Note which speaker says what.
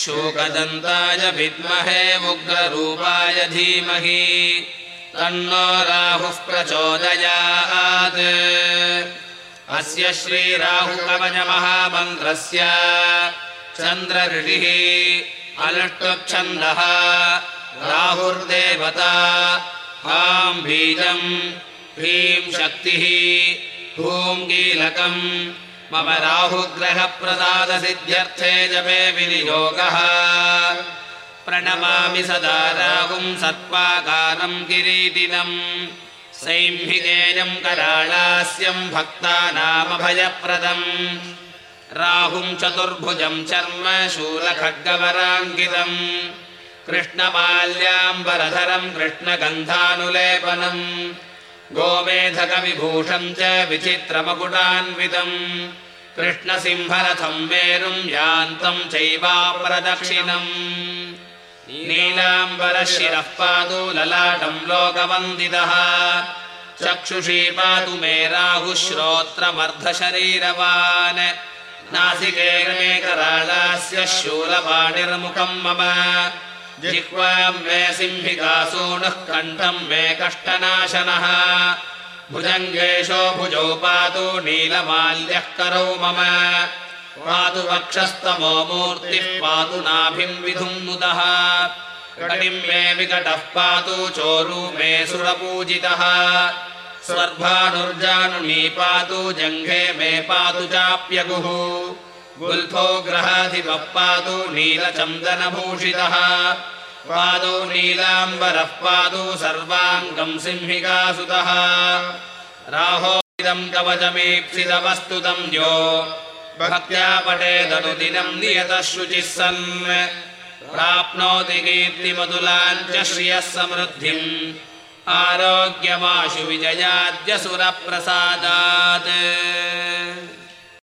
Speaker 1: शोकदन्ताय विद्महे उग्ररूपाय धीमहि तन्नो राहुः प्रचोदयात्। अस्य श्रीराहुकवचमहामन्त्रस्य चन्द्रऋषिः अलष्टुच्छन्दः राहुर्देवता हाम् बीजम् ह्रीं शक्तिः भूम् कीलकम् मम राहुग्रहप्रसादसिद्ध्यर्थे जपे विनियोगः। प्रणमामि सदा राहुम् सत्त्वाकारम् किरीटिनम्। सैंहिकेयम् कराळास्यम् भक्तानामभयप्रदम्। राहुम् चतुर्भुजम् चर्म शूलखड्गवराङ्कितम्। कृष्णमाल्याम्बरधरम् कृष्णगन्धानुलेपनम्। गोमेधकविभूषम् च विचित्रमकुटान्वितम् कृष्णसिंहरथम् मेरुम् यान्तम् चैवाप्रदक्षिणम्। नीलाम्बरशिरः पातु ललाटम् लोकवन्दितः। चक्षुषी पातु मे राहुः श्रोत्रमर्धशरीरवान् नासिके मे कराळास्य शूलपाणिर्मुखम् मम। जिह्वाम् मे सिंहिकासूनः कण्ठम् मे कष्टनाशनः भुजङ्गेशो भुजौ पातु नीलमाल्यः करौ मम। पातु वक्षस्तमो मूर्तिः पातु नाभिम् विधुम् नुदः कटिम् मे विकटः पातु चोरु मे सुरपूजितः। स्वर्भानुर्जानुनी पातु जङ्घे मे पातु चाप्यगुः। गुल्फो ग्रहाधिपः पातु नीलचन्दनभूषितः पादौ नीलाम्बरः पातु सर्वाङ्गम् सिंहिकासुतः। राहोदम् कवचमीप्सितवस्तुतम् यो भक्त्या पटेदनुदिनम् नियतः शुचिः सन्। प्राप्नोति कीर्तिमधुलाम् च श्रियः समृद्धिम् आरोग्यमाशु विजयाद्यसुरप्रसादात्